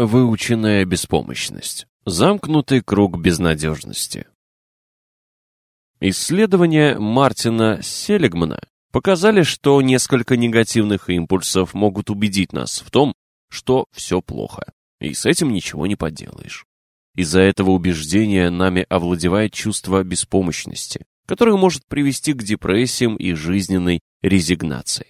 Выученная беспомощность. Замкнутый круг безнадежности. Исследования Мартина Селигмана показали, что несколько негативных импульсов могут убедить нас в том, что все плохо, и с этим ничего не поделаешь. Из-за этого убеждения нами овладевает чувство беспомощности, которое может привести к депрессиям и жизненной резигнации.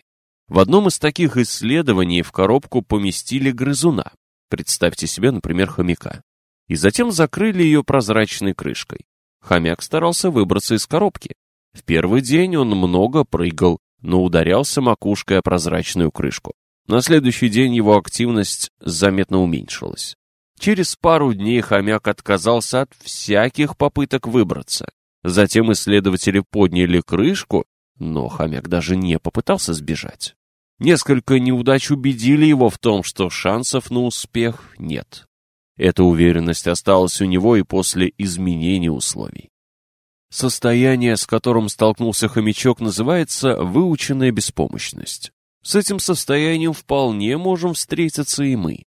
В одном из таких исследований в коробку поместили грызуна, представьте себе, например, хомяка, и затем закрыли ее прозрачной крышкой. Хомяк старался выбраться из коробки. В первый день он много прыгал, но ударялся макушкой о прозрачную крышку. На следующий день его активность заметно уменьшилась. Через пару дней хомяк отказался от всяких попыток выбраться. Затем исследователи подняли крышку, но хомяк даже не попытался сбежать. Несколько неудач убедили его в том, что шансов на успех нет. Эта уверенность осталась у него и после изменения условий. Состояние, с которым столкнулся хомячок, называется выученная беспомощность. С этим состоянием вполне можем встретиться и мы.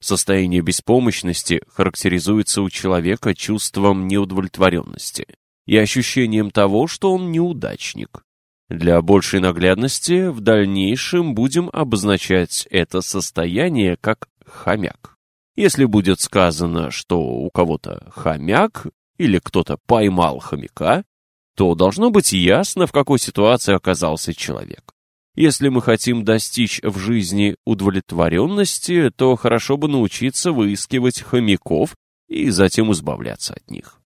Состояние беспомощности характеризуется у человека чувством неудовлетворенности и ощущением того, что он неудачник. Для большей наглядности в дальнейшем будем обозначать это состояние как хомяк. Если будет сказано, что у кого-то хомяк или кто-то поймал хомяка, то должно быть ясно, в какой ситуации оказался человек. Если мы хотим достичь в жизни удовлетворенности, то хорошо бы научиться выискивать хомяков и затем избавляться от них.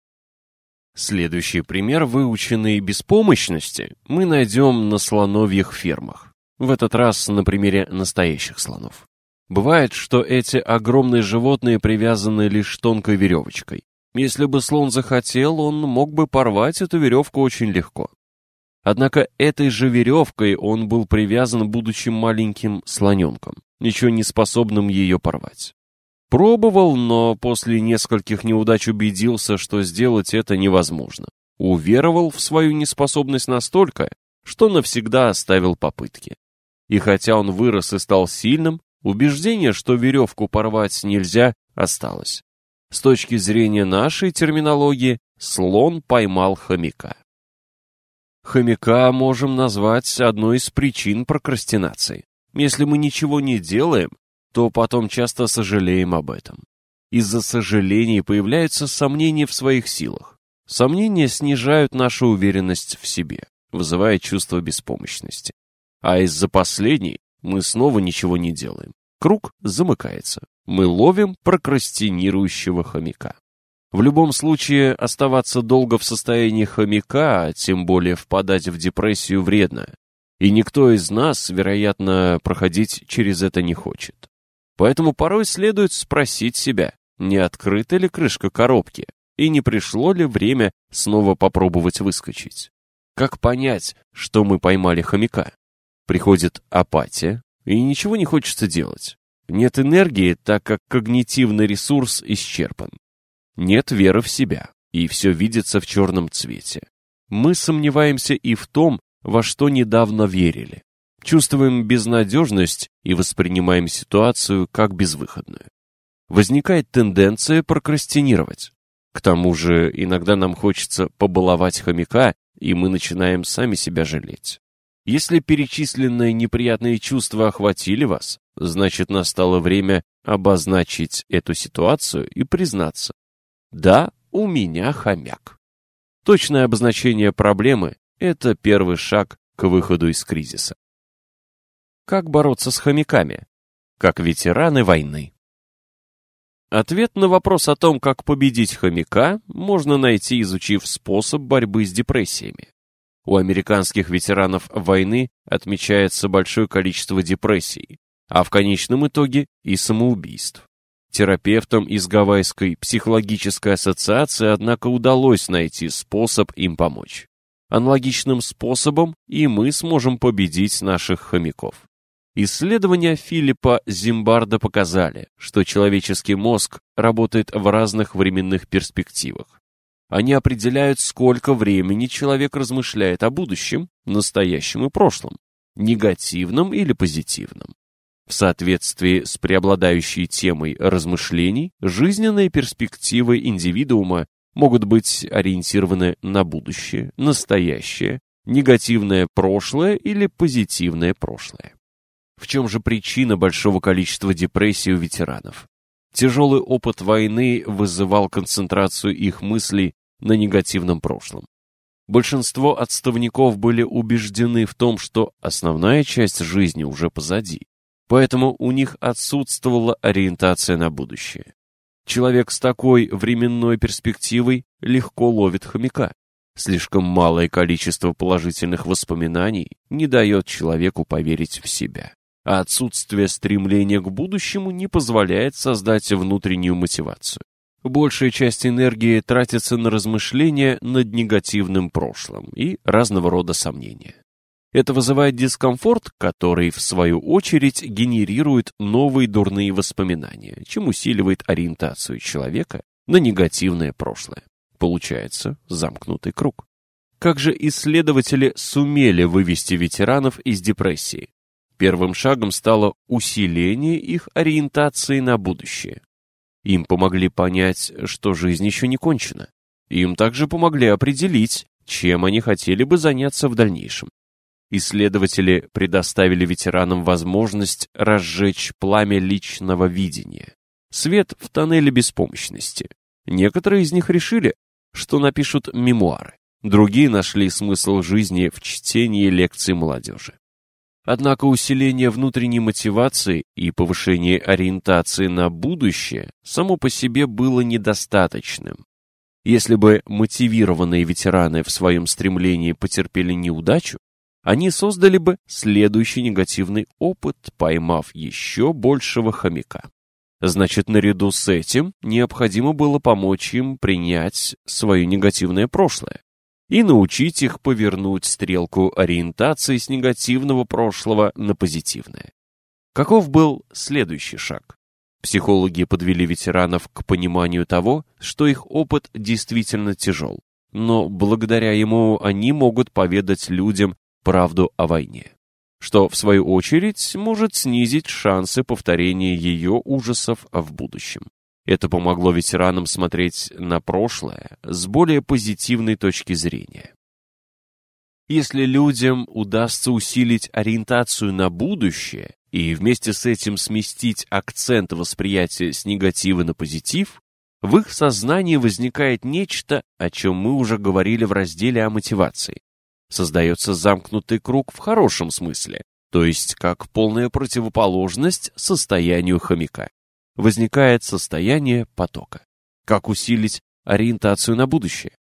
Следующий пример выученной беспомощности мы найдем на слоновьих фермах. В этот раз на примере настоящих слонов. Бывает, что эти огромные животные привязаны лишь тонкой веревочкой. Если бы слон захотел, он мог бы порвать эту веревку очень легко. Однако этой же веревкой он был привязан, будучи маленьким слоненком, ничего не способным ее порвать. Пробовал, но после нескольких неудач убедился, что сделать это невозможно. Уверовал в свою неспособность настолько, что навсегда оставил попытки. И хотя он вырос и стал сильным, убеждение, что веревку порвать нельзя, осталось. С точки зрения нашей терминологии, слон поймал хомяка. Хомяка можем назвать одной из причин прокрастинации. Если мы ничего не делаем, то потом часто сожалеем об этом. Из-за сожалений появляются сомнения в своих силах. Сомнения снижают нашу уверенность в себе, вызывая чувство беспомощности. А из-за последней мы снова ничего не делаем. Круг замыкается. Мы ловим прокрастинирующего хомяка. В любом случае, оставаться долго в состоянии хомяка, а тем более впадать в депрессию, вредно. И никто из нас, вероятно, проходить через это не хочет. Поэтому порой следует спросить себя, не открыта ли крышка коробки, и не пришло ли время снова попробовать выскочить. Как понять, что мы поймали хомяка? Приходит апатия, и ничего не хочется делать. Нет энергии, так как когнитивный ресурс исчерпан. Нет веры в себя, и все видится в черном цвете. Мы сомневаемся и в том, во что недавно верили. Чувствуем безнадежность и воспринимаем ситуацию как безвыходную. Возникает тенденция прокрастинировать. К тому же иногда нам хочется побаловать хомяка, и мы начинаем сами себя жалеть. Если перечисленные неприятные чувства охватили вас, значит настало время обозначить эту ситуацию и признаться, да, у меня хомяк. Точное обозначение проблемы – это первый шаг к выходу из кризиса. Как бороться с хомяками? Как ветераны войны. Ответ на вопрос о том, как победить хомяка, можно найти, изучив способ борьбы с депрессиями. У американских ветеранов войны отмечается большое количество депрессий, а в конечном итоге и самоубийств. Терапевтам из Гавайской психологической ассоциации, однако, удалось найти способ им помочь. Аналогичным способом и мы сможем победить наших хомяков. Исследования Филиппа Зимбарда показали, что человеческий мозг работает в разных временных перспективах. Они определяют, сколько времени человек размышляет о будущем, настоящем и прошлом, негативном или позитивном. В соответствии с преобладающей темой размышлений, жизненные перспективы индивидуума могут быть ориентированы на будущее, настоящее, негативное прошлое или позитивное прошлое. В чем же причина большого количества депрессий у ветеранов? Тяжелый опыт войны вызывал концентрацию их мыслей на негативном прошлом. Большинство отставников были убеждены в том, что основная часть жизни уже позади, поэтому у них отсутствовала ориентация на будущее. Человек с такой временной перспективой легко ловит хомяка. Слишком малое количество положительных воспоминаний не дает человеку поверить в себя, а отсутствие стремления к будущему не позволяет создать внутреннюю мотивацию. Большая часть энергии тратится на размышления над негативным прошлым и разного рода сомнения. Это вызывает дискомфорт, который, в свою очередь, генерирует новые дурные воспоминания, чем усиливает ориентацию человека на негативное прошлое. Получается замкнутый круг. Как же исследователи сумели вывести ветеранов из депрессии? Первым шагом стало усиление их ориентации на будущее. Им помогли понять, что жизнь еще не кончена. Им также помогли определить, чем они хотели бы заняться в дальнейшем. Исследователи предоставили ветеранам возможность разжечь пламя личного видения. Свет в тоннеле беспомощности. Некоторые из них решили, что напишут мемуары. Другие нашли смысл жизни в чтении лекций молодежи. Однако усиление внутренней мотивации и повышение ориентации на будущее само по себе было недостаточным. Если бы мотивированные ветераны в своем стремлении потерпели неудачу, они создали бы следующий негативный опыт, поймав еще большего хомяка. Значит, наряду с этим необходимо было помочь им принять свое негативное прошлое и научить их повернуть стрелку ориентации с негативного прошлого на позитивное. Каков был следующий шаг? Психологи подвели ветеранов к пониманию того, что их опыт действительно тяжел, но благодаря ему они могут поведать людям правду о войне, что, в свою очередь, может снизить шансы повторения ее ужасов в будущем. Это помогло ветеранам смотреть на прошлое с более позитивной точки зрения. Если людям удастся усилить ориентацию на будущее и вместе с этим сместить акцент восприятия с негатива на позитив, в их сознании возникает нечто, о чем мы уже говорили в разделе о мотивации. Создается замкнутый круг в хорошем смысле, то есть как полная противоположность состоянию хомяка возникает состояние потока. Как усилить ориентацию на будущее?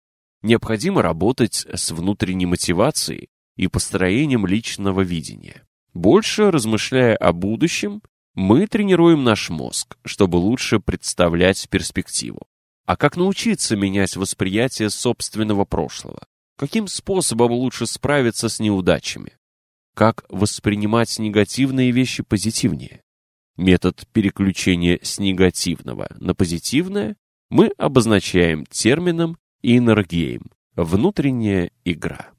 Необходимо работать с внутренней мотивацией и построением личного видения. Больше размышляя о будущем, мы тренируем наш мозг, чтобы лучше представлять перспективу. А как научиться менять восприятие собственного прошлого? Каким способом лучше справиться с неудачами? Как воспринимать негативные вещи позитивнее? Метод переключения с негативного на позитивное мы обозначаем термином «иннергейм» — внутренняя игра.